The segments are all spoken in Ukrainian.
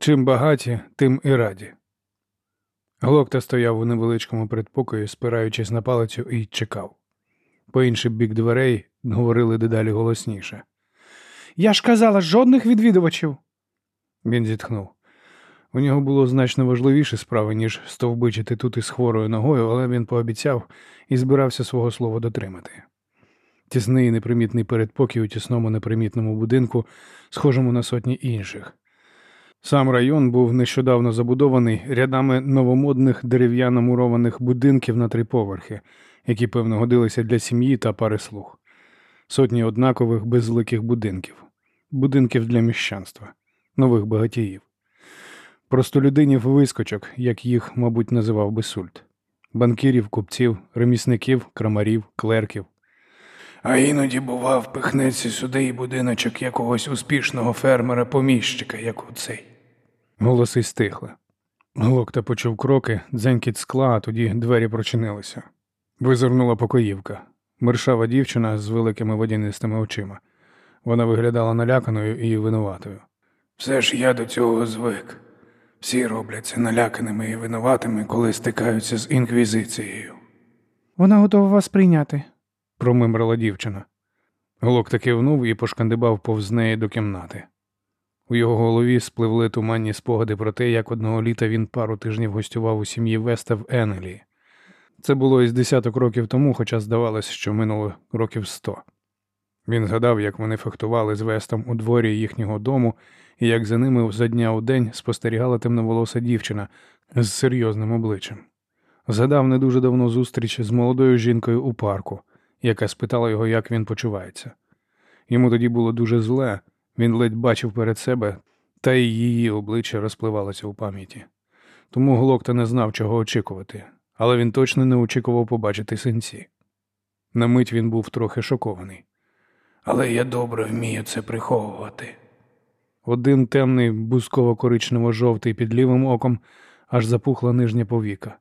Чим багаті, тим і раді. Глокта стояв у невеличкому передпокої, спираючись на палицю, і чекав. По інший бік дверей говорили дедалі голосніше. Я ж казала, жодних відвідувачів. Він зітхнув. У нього було значно важливіші справи, ніж стовбичити тут із хворою ногою, але він пообіцяв і збирався свого слова дотримати. Тісний непримітний передпокій у тісному непримітному будинку, схожому на сотні інших. Сам район був нещодавно забудований рядами новомодних дерев'яно мурованих будинків на три поверхи, які, певно, годилися для сім'ї та пари слуг. Сотні однакових безликих будинків, будинків для міщанства, нових багатіїв. Простолюдинів вискочок, як їх, мабуть, називав би сульт. Банкірів, купців, ремісників, крамарів, клерків. А іноді, бува, впихнеться сюди і будиночок якогось успішного фермера-поміщика, як у цей. Голоси стихли. Глокта почув кроки, дзенькіт скла, а тоді двері прочинилися. Визирнула покоївка. Мершава дівчина з великими водянистими очима. Вона виглядала наляканою і винуватою. Все ж я до цього звик. Всі робляться наляканими і винуватими, коли стикаються з інквізицією, Вона готова вас прийняти. Промимрила дівчина. Глок таки кивнув і пошкандибав повз неї до кімнати. У його голові спливли туманні спогади про те, як одного літа він пару тижнів гостював у сім'ї Веста в Енелі. Це було із десяток років тому, хоча здавалось, що минуло років сто. Він згадав, як вони фехтували з Вестом у дворі їхнього дому, і як за ними за дня у день спостерігала темноволоса дівчина з серйозним обличчям. Згадав не дуже давно зустріч з молодою жінкою у парку, яка спитала його, як він почувається. Йому тоді було дуже зле, він ледь бачив перед себе, та й її обличчя розпливалося у пам'яті. Тому Глокта не знав, чого очікувати, але він точно не очікував побачити синці. На мить він був трохи шокований. Але я добре вмію це приховувати. Один темний, бузково-коричнево-жовтий під лівим оком, аж запухла нижня повіка.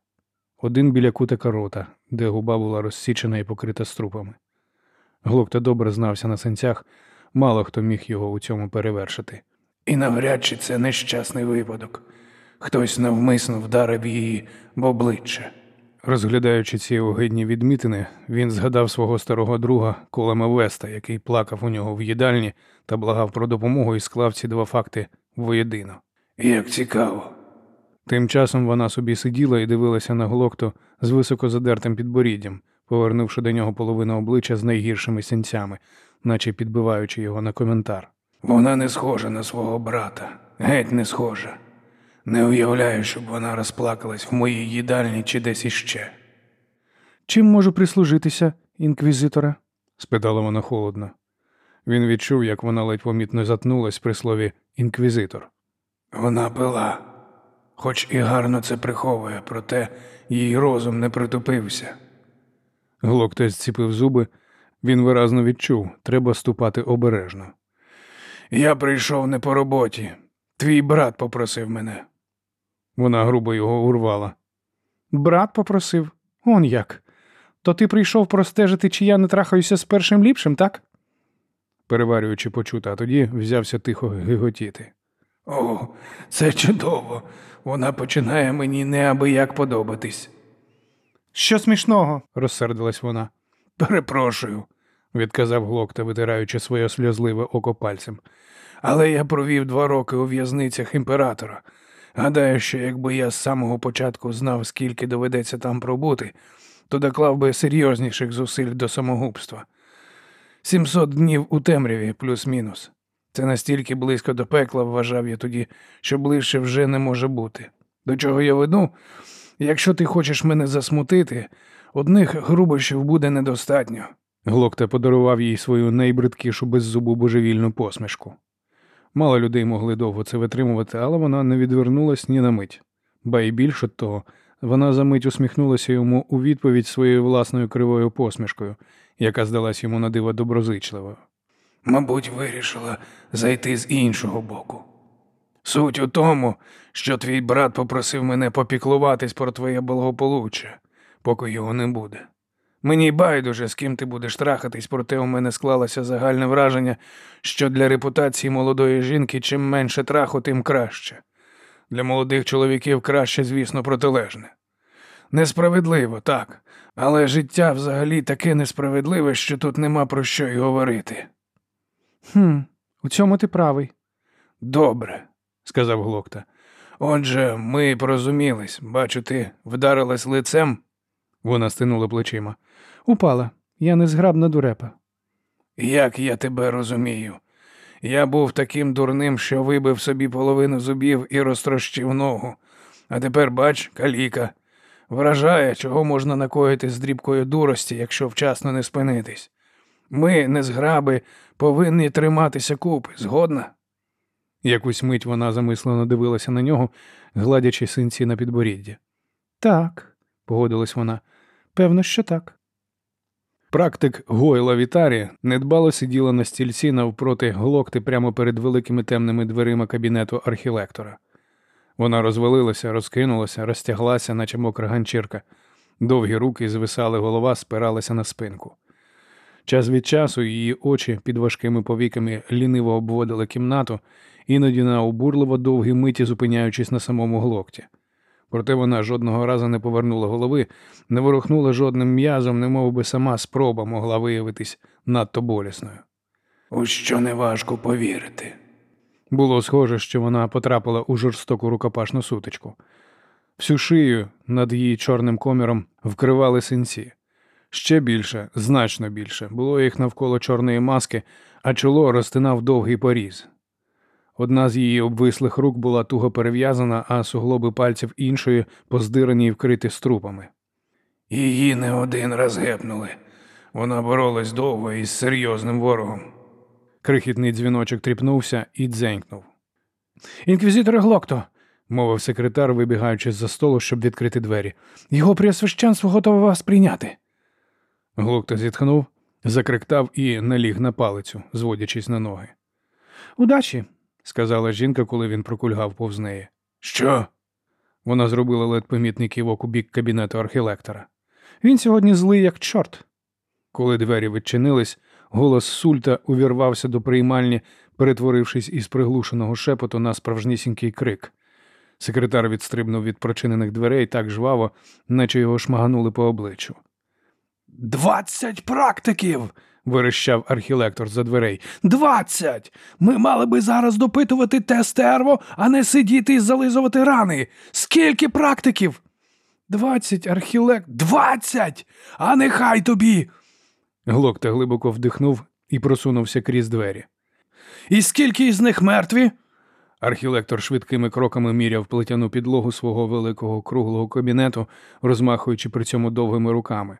Один біля кутика рота, де губа була розсічена і покрита струпами. Глокта добре знався на синцях, мало хто міг його у цьому перевершити. І навряд чи це нещасний випадок. Хтось навмисно вдарив її в обличчя. Розглядаючи ці огидні відмітини, він згадав свого старого друга Колема Веста, який плакав у нього в їдальні та благав про допомогу і склав ці два факти воєдино. Як цікаво. Тим часом вона собі сиділа і дивилася на глокту з високо задертим підборіддям, повернувши до нього половину обличчя з найгіршими сінцями, наче підбиваючи його на коментар. Вона не схожа на свого брата, геть не схожа. Не уявляю, щоб вона розплакалась в моїй їдальні чи десь іще. Чим можу прислужитися, інквізитора? спитала вона холодно. Він відчув, як вона ледь помітно затнулась при слові інквізитор. Вона пила, хоч і гарно це приховує, проте її розум не притупився. Глокта зціпив зуби, він виразно відчув, треба ступати обережно. Я прийшов не по роботі. Твій брат попросив мене. Вона грубо його урвала. Брат попросив. Он як. То ти прийшов простежити, чи я не трахаюся з першим ліпшим, так? переварюючи почуте, а тоді взявся тихо гиготіти. О, це чудово. Вона починає мені неабияк подобатись, Що смішного? розсердилась вона. Перепрошую, відказав Глокта, витираючи своє сльозливе око пальцем. Але я провів два роки у в'язницях імператора. Гадаю, що якби я з самого початку знав, скільки доведеться там пробути, то доклав би серйозніших зусиль до самогубства. Сімсот днів у темряві, плюс-мінус. Це настільки близько до пекла, вважав я тоді, що ближче вже не може бути. До чого я веду? Якщо ти хочеш мене засмутити, одних грубощів буде недостатньо. Глокта подарував їй свою найбридкішу беззубу божевільну посмішку. Мало людей могли довго це витримувати, але вона не відвернулась ні на мить. Ба й більше того, вона за мить усміхнулася йому у відповідь своєю власною кривою посмішкою, яка здалась йому на диво доброзичливою. Мабуть, вирішила зайти з іншого боку. Суть у тому, що твій брат попросив мене попіклуватись про твоє благополуччя, поки його не буде. Мені байдуже, з ким ти будеш трахатись, проте у мене склалося загальне враження, що для репутації молодої жінки чим менше траху, тим краще. Для молодих чоловіків краще, звісно, протилежне. Несправедливо, так, але життя взагалі таке несправедливе, що тут нема про що й говорити. Хм, у цьому ти правий. Добре, сказав Глокта. Отже, ми порозумілись. Бачу, ти вдарилась лицем. Вона стинула плечима. Упала. Я незграбна дурепа. Як я тебе розумію? Я був таким дурним, що вибив собі половину зубів і розтрощив ногу. А тепер, бач, каліка. Вражає, чого можна накоїти з дрібкою дурості, якщо вчасно не спинитись. Ми, незграби, повинні триматися купи, згодна? Якусь мить вона замислено дивилася на нього, гладячи синці на підборідді. Так, Погодилась вона. певно, що так. Практик Гойла Вітарі недбало сиділа на стільці навпроти глокти прямо перед великими темними дверима кабінету архілектора. Вона розвалилася, розкинулася, розтяглася, наче мокра ганчірка. Довгі руки звисали, голова спиралася на спинку. Час від часу її очі під важкими повіками ліниво обводили кімнату, іноді на обурливо довгі миті зупиняючись на самому глокті. Проте вона жодного разу не повернула голови, не ворухнула жодним м'язом, немов би сама спроба могла виявитись надто болісною. У що неважко повірити. Було схоже, що вона потрапила у жорстоку рукопашну сутичку. Всю шию над її чорним коміром вкривали синці. Ще більше, значно більше, було їх навколо чорної маски, а чоло розтинав довгий поріз. Одна з її обвислих рук була туго перев'язана, а суглоби пальців іншої поздирані і вкриті струпами. Її не один раз гепнули. Вона боролась довго із серйозним ворогом. Крихітний дзвіночок тріпнувся і дзенькнув. Інквізитор Глокто, мовив секретар, вибігаючи з-за столу, щоб відкрити двері. його преосвященство готове вас прийняти. Глокта зітхнув, закриктав і наліг на палицю, зводячись на ноги. Удачі. сказала жінка, коли він прокульгав повз неї. Що? Вона зробила ледь помітний кивок у бік кабінету архілектора. Він сьогодні злий, як чорт. Коли двері відчинились, голос Сульта увірвався до приймальні, перетворившись із приглушеного шепоту на справжнісінький крик. Секретар відстрибнув від прочинених дверей так жваво, наче його шмаганули по обличчю. Двадцять практиків. вирощав архілектор за дверей. Двадцять! Ми мали би зараз допитувати те стерво, а не сидіти і зализувати рани. Скільки практиків? Двадцять архілек. Двадцять! А нехай тобі. Глокта глибоко вдихнув і просунувся крізь двері. І скільки із них мертві? Архілектор швидкими кроками міряв плетяну підлогу свого великого круглого кабінету, розмахуючи при цьому довгими руками.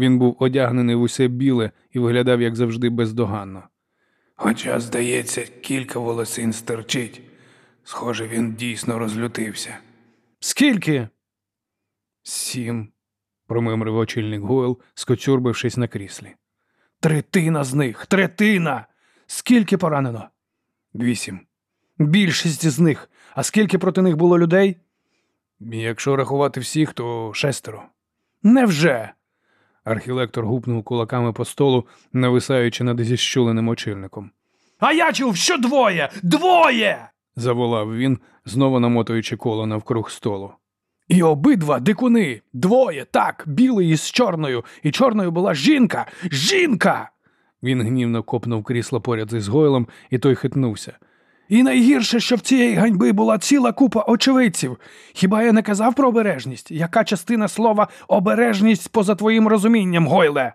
Він був одягнений в усе біле і виглядав, як завжди, бездоганно. Хоча, здається, кілька волосин стерчить. Схоже, він дійсно розлютився. Скільки? Сім, промимрив очільник Гойл, скочурбившись на кріслі. Третина з них, третина. Скільки поранено? Вісім. Більшість з них. А скільки проти них було людей? Якщо рахувати всіх, то шестеро. Невже? Архілектор гупнув кулаками по столу, нависаючи над зіщуленим очільником. А я чув, що двоє! Двоє. заволав він, знову намотуючи коло навкруг столу. І обидва дикуни, двоє, так, білий із чорною, і чорною була жінка, жінка. Він гнівно копнув крісло поряд із Гойлом, і той хитнувся. І найгірше, що в цієї ганьби була ціла купа очевидців. Хіба я не казав про обережність? Яка частина слова обережність поза твоїм розумінням, Гойле?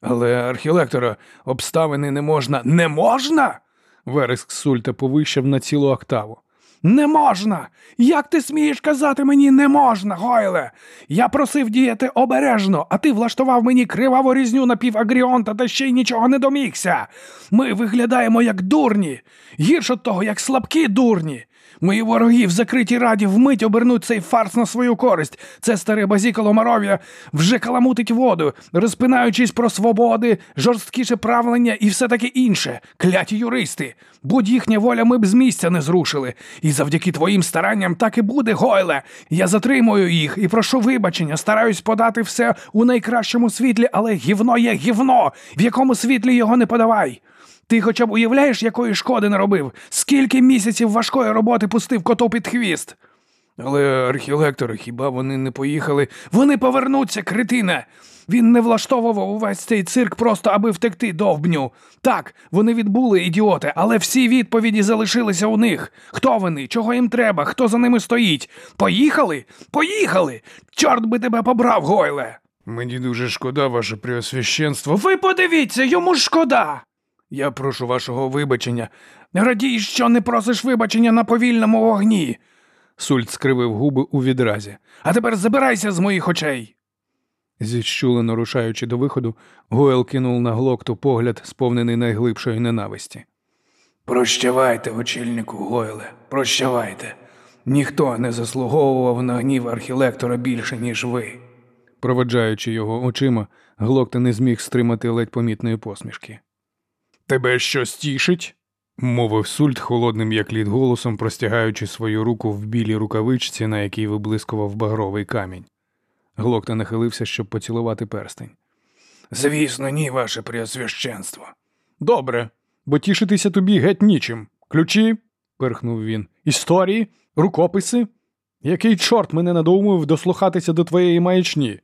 Але, архілектора, обставини не можна. Не можна? Вереск Сульта повищав на цілу октаву. Не можна! Як ти смієш казати мені не можна, Гойле? Я просив діяти обережно, а ти влаштував мені криваву різню на півагріонта та ще й нічого не домігся. Ми виглядаємо як дурні, гірше того, як слабкі дурні. Мої вороги в закритій раді вмить обернуть цей фарс на свою користь. Це старе базікало Маров'я вже каламутить воду, розпинаючись про свободи, жорсткіше правлення і все таке інше. Кляті юристи. Будь їхня воля, ми б з місця не зрушили. І завдяки твоїм старанням так і буде, Гойле. Я затримую їх і прошу вибачення, стараюсь подати все у найкращому світлі, але гівно є гівно. В якому світлі його не подавай. Ти хоча б уявляєш, якої шкоди наробив? Скільки місяців важкої роботи пустив коту під хвіст? Але архілектори, хіба вони не поїхали? Вони повернуться, критина. Він не влаштовував увесь цей цирк просто аби втекти довбню. Так, вони відбули ідіоти, але всі відповіді залишилися у них. Хто вони? Чого їм треба? Хто за ними стоїть? Поїхали? Поїхали! Чорт би тебе побрав, Гойле! Мені дуже шкода, ваше преосвященство. Ви подивіться, йому шкода. Я прошу вашого вибачення. Радій, що не просиш вибачення на повільному вогні. Сульт скривив губи у відразі. А тепер забирайся з моїх очей. Зіщулено рушаючи до виходу, Гойл кинув на глокту погляд, сповнений найглибшої ненависті. Прощавайте, очільнику Гойле, прощавайте. Ніхто не заслуговував на гнів архілектора більше, ніж ви. Проведжаючи його очима, глокта не зміг стримати ледь помітної посмішки. Тебе щось тішить? мовив Сульт холодним, як лід голосом, простягаючи свою руку в білій рукавичці, на якій виблискував багровий камінь. Глокта нахилився, щоб поцілувати перстень. Звісно, ні, ваше преосвященство. Добре, бо тішитися тобі геть нічим. Ключі, перхнув він. Історії, рукописи. Який чорт мене надоумив дослухатися до твоєї маячні?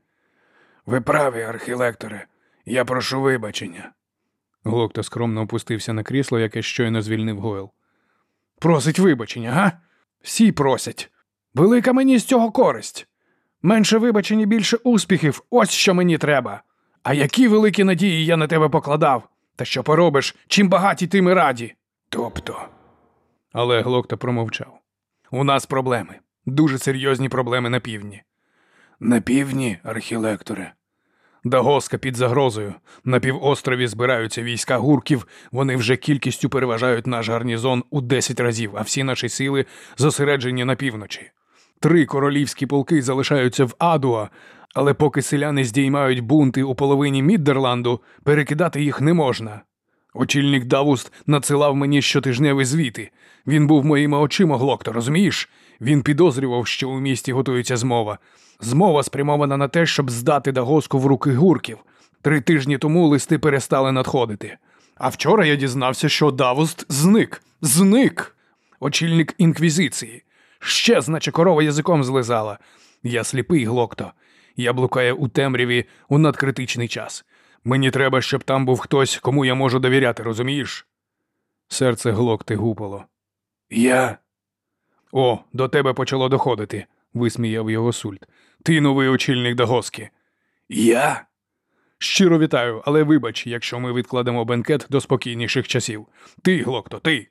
Ви праві, архілекторе. Я прошу вибачення. Глокта скромно опустився на крісло, яке щойно звільнив Гойл. Просить вибачення, га? Всі просять. Велика мені з цього користь. Менше вибачень, більше успіхів, ось що мені треба. А які великі надії я на тебе покладав. Та що поробиш, чим багаті тим і раді. Тобто. Але Глокта промовчав. У нас проблеми. Дуже серйозні проблеми на півдні. На півдні, архілекторе. Дагоска під загрозою. На півострові збираються війська гурків, вони вже кількістю переважають наш гарнізон у 10 разів, а всі наші сили зосереджені на півночі. Три королівські полки залишаються в Адуа, але поки селяни здіймають бунти у половині Міддерланду, перекидати їх не можна. Очільник Давуст надсилав мені щотижневі звіти. Він був моїми очима глокта, розумієш? Він підозрював, що у місті готується змова. Змова спрямована на те, щоб здати Дагоску в руки гурків. Три тижні тому листи перестали надходити. А вчора я дізнався, що Давуст зник. Зник. Очільник інквізиції. Ще, значить, корова язиком злизала. Я сліпий глокто. Я блукаю у темряві у надкритичний час. Мені треба, щоб там був хтось, кому я можу довіряти, розумієш? Серце глокти гупало. Я. О, до тебе почало доходити, висміяв його сульт. Ти новий очільник Дагоски. Я? Щиро вітаю, але вибач, якщо ми відкладемо бенкет до спокійніших часів. Ти, глокто, ти.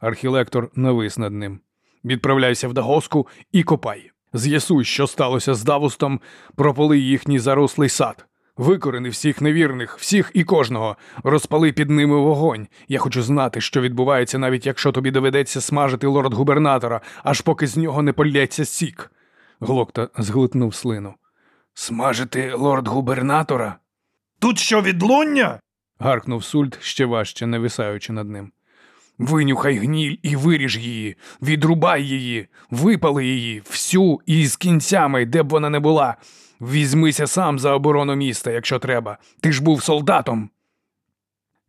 Архілектор навис над ним. Відправляйся в Дагоску і копай. З'ясуй, що сталося з Давустом, прополи їхній зарослий сад. Викорени всіх невірних, всіх і кожного, розпали під ними вогонь. Я хочу знати, що відбувається, навіть якщо тобі доведеться смажити лорд-губернатора, аж поки з нього не полється сік. Глокта зглитнув слину. Смажити лорд-губернатора? Тут що відлуння? гаркнув Сульт, ще важче нависаючи над ним. Винюхай гніль і виріж її, відрубай її, випали її, всю і з кінцями, де б вона не була. Візьмися сам за оборону міста, якщо треба. Ти ж був солдатом.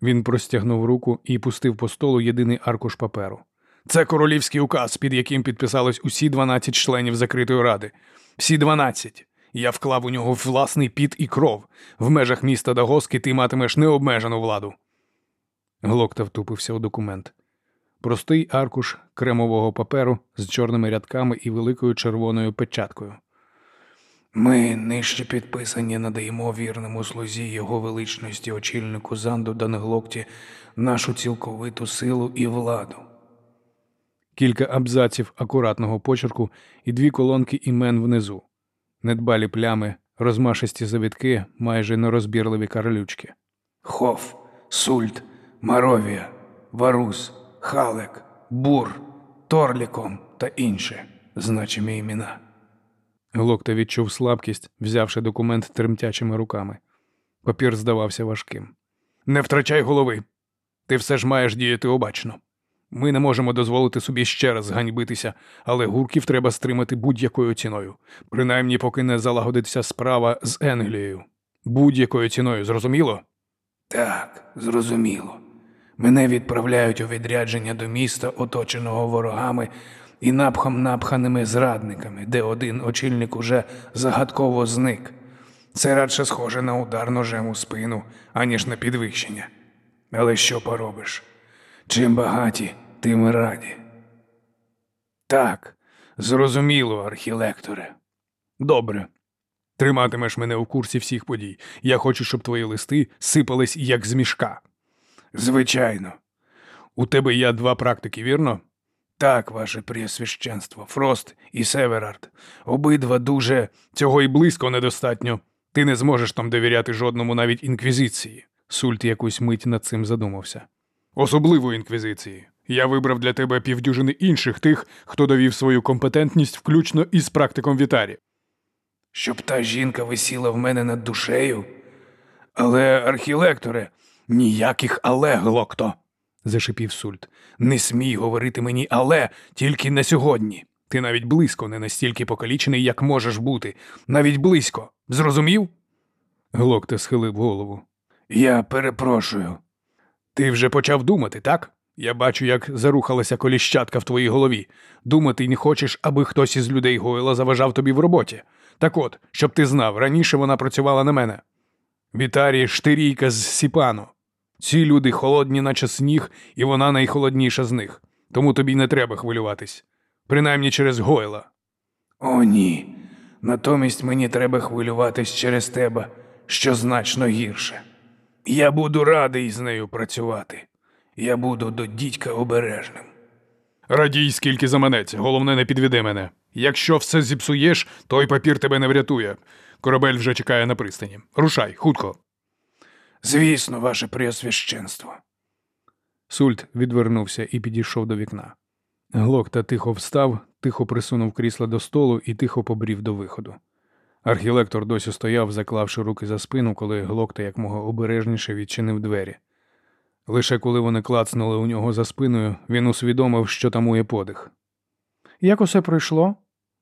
Він простягнув руку і пустив по столу єдиний аркуш паперу. Це королівський указ, під яким підписались усі 12 членів закритої ради. Всі 12. Я вклав у нього власний піт і кров. В межах міста Дагоски ти матимеш необмежену владу. Глокта втупився у документ. Простий аркуш кремового паперу з чорними рядками і великою червоною печаткою. Ми нижче підписані надаємо вірному слузі його величності очільнику Занду Данглокті нашу цілковиту силу і владу. Кілька абзаців акуратного почерку і дві колонки імен внизу. Недбалі плями, розмашисті завітки, майже нерозбірливі карлючки. Хоф, Сульт, Маровія, Варус, Халек, Бур, Торліком та інше значимі імена. Глокта відчув слабкість, взявши документ тремтячими руками. Папір здавався важким. Не втрачай голови. Ти все ж маєш діяти обачно. Ми не можемо дозволити собі ще раз ганьбитися, але гурків треба стримати будь-якою ціною, принаймні поки не залагодиться справа з Енглією. Будь-якою ціною, зрозуміло? Так, зрозуміло. Мене відправляють у відрядження до міста, оточеного ворогами і напхом напханими зрадниками, де один очільник уже загадково зник. Це радше схоже на удар ножем у спину, аніж на підвищення. Але що поробиш? Чим багаті, тим раді. Так, зрозуміло, архілекторе. Добре. Триматимеш мене у курсі всіх подій. Я хочу, щоб твої листи сипались як з мішка. Звичайно. У тебе є два практики, вірно? Так, ваше преосвященство, Фрост і Северард. Обидва дуже. Цього і близько недостатньо. Ти не зможеш там довіряти жодному навіть інквізиції. Сульт якусь мить над цим задумався. Особливо інквізиції. Я вибрав для тебе півдюжини інших тих, хто довів свою компетентність включно із практиком Вітарі. Щоб та жінка висіла в мене над душею. Але, архілекторе, ніяких але, глокто, зашипів Сульт. не смій говорити мені але тільки на сьогодні. Ти навіть близько не настільки покалічений, як можеш бути. Навіть близько. Зрозумів? Глокте схилив голову. Я перепрошую. Ти вже почав думати, так? Я бачу, як зарухалася коліщатка в твоїй голові. Думати не хочеш, аби хтось із людей Гойла заважав тобі в роботі. Так от, щоб ти знав, раніше вона працювала на мене. Вітарі штирійка з Сіпану. Ці люди холодні, наче сніг, і вона найхолодніша з них. Тому тобі не треба хвилюватись. Принаймні через Гойла. О, ні. Натомість мені треба хвилюватись через тебе, що значно гірше. Я буду радий з нею працювати. Я буду до дідька обережним. Радій, скільки заманеться, головне, не підведи мене. Якщо все зіпсуєш, той папір тебе не врятує. Корабель вже чекає на пристані. Рушай, хутко. Звісно, ваше преосвященство. Сульт відвернувся і підійшов до вікна. Глокта тихо встав, тихо присунув крісло до столу і тихо побрів до виходу. Архілектор досі стояв, заклавши руки за спину, коли Глокта якмога обережніше відчинив двері. Лише коли вони клацнули у нього за спиною, він усвідомив, що тамує подих. Як усе пройшло?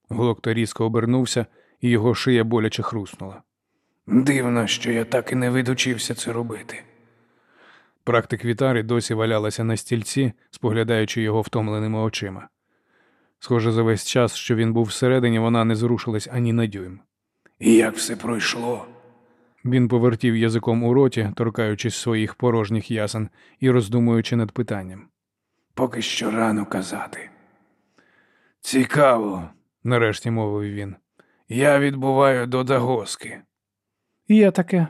Глокта різко обернувся, і його шия боляче хруснула. Дивно, що я так і не видучився це робити. Практик Вітарі досі валялася на стільці, споглядаючи його втомленими очима. Схоже, за весь час, що він був всередині, вона не зрушилась ані на дюйм. І як все пройшло? Він повертів язиком у роті, торкаючись своїх порожніх ясен і роздумуючи над питанням. Поки що рано казати. Цікаво, Нарешті мовив він. я відбуваю до Дагоски. Я таке.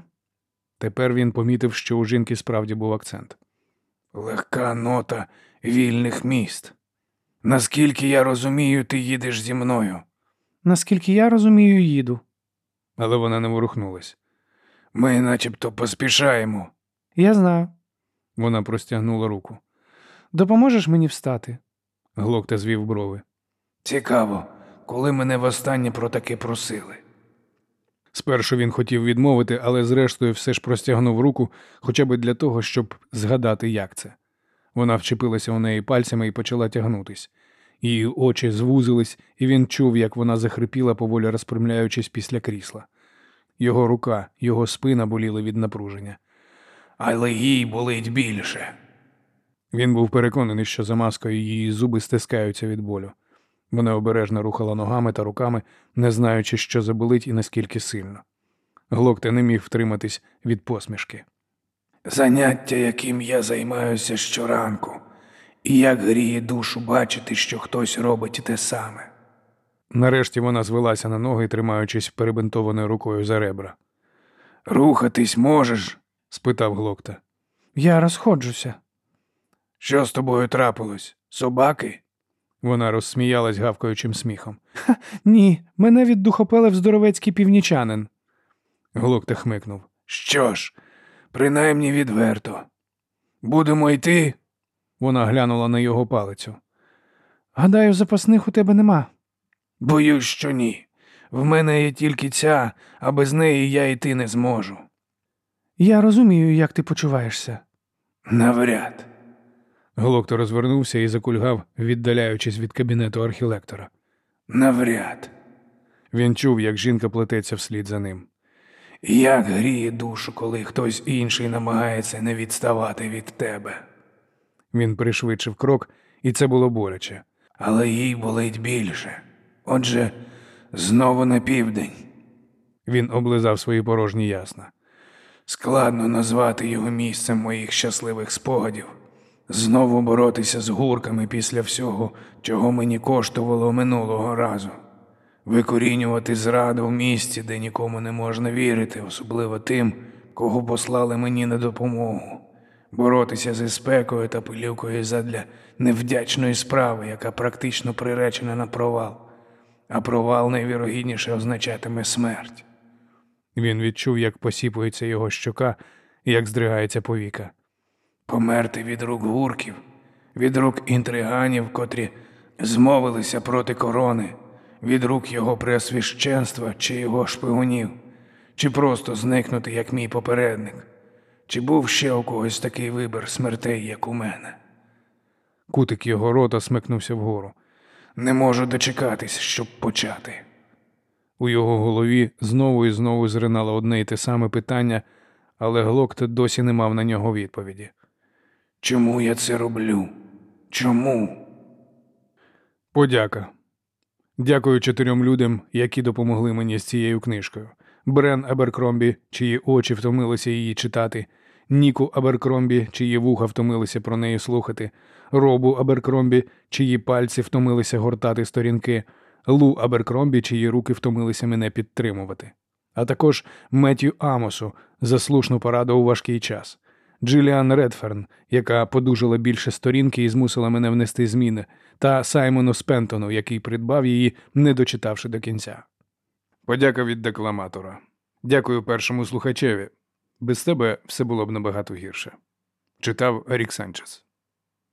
Тепер він помітив, що у жінки справді був акцент. Легка нота вільних міст. Наскільки я розумію, ти їдеш зі мною. Наскільки я розумію, їду. Але вона не ворухнулась. Ми начебто поспішаємо. Я знаю. Вона простягнула руку. Допоможеш мені встати? Глокта звів брови. Цікаво, коли мене востаннє про таке просили. Спершу він хотів відмовити, але зрештою все ж простягнув руку, хоча б для того, щоб згадати, як це. Вона вчепилася у неї пальцями і почала тягнутись. Її очі звузились, і він чув, як вона захрипіла, поволі розпрямляючись після крісла. Його рука, його спина боліли від напруження. Але їй болить більше. Він був переконаний, що за маскою її зуби стискаються від болю. Вона обережно рухала ногами та руками, не знаючи, що заболить і наскільки сильно. Глокта не міг втриматись від посмішки. Заняття, яким я займаюся щоранку, і як гріє душу бачити, що хтось робить те саме. Нарешті вона звелася на ноги, тримаючись перебинтованою рукою за ребра. Рухатись можеш? спитав Глокта. Я розходжуся. Що з тобою трапилось? Собаки? Вона розсміялась гавкаючим сміхом. Ні, мене віддухопелив здоровецький північанин. Глокта хмикнув. Що ж, принаймні відверто. Будемо йти. Вона глянула на його палицю. Гадаю, запасних у тебе нема. Боюсь, що ні. В мене є тільки ця, а без неї я йти не зможу. Я розумію, як ти почуваєшся. Навряд. Глокта розвернувся і закульгав, віддаляючись від кабінету архілектора. Навряд. Він чув, як жінка плететься вслід за ним. Як гріє душу, коли хтось інший намагається не відставати від тебе. Він пришвидшив крок, і це було боляче. Але їй болить більше. Отже, знову на південь. Він облизав свої порожні ясна. Складно назвати його місцем моїх щасливих спогадів. Знову боротися з гурками після всього, чого мені коштувало минулого разу. Викорінювати зраду в місті, де нікому не можна вірити, особливо тим, кого послали мені на допомогу. Боротися зі спекою та пилюкою задля невдячної справи, яка практично приречена на провал. А провал найвірогідніше означатиме смерть. Він відчув, як посіпується його щока як здригається повіка. Померти від рук гурків, від рук інтриганів, котрі змовилися проти корони, від рук його преосвященства чи його шпигунів, чи просто зникнути, як мій попередник, чи був ще у когось такий вибір смертей, як у мене. Кутик його рота смикнувся вгору. Не можу дочекатись, щоб почати. У його голові знову і знову зринало одне й те саме питання, але Глокт досі не мав на нього відповіді. Чому я це роблю? Чому? Подяка. Дякую чотирьом людям, які допомогли мені з цією книжкою. Брен Аберкромбі, чиї очі втомилися її читати, Ніку Аберкромбі, чиї вуха втомилися про неї слухати, Робу Аберкромбі, чиї пальці втомилися гортати сторінки, Лу Аберкромбі, чиї руки втомилися мене підтримувати, а також Меттю Амосу за слушну пораду у важкий час. Джиліан Редферн, яка подужала більше сторінки і змусила мене внести зміни, та Саймону Спентону, який придбав її, не дочитавши до кінця. Подяка від декламатора. Дякую першому слухачеві. Без тебе все було б набагато гірше. Читав Рік Санчес.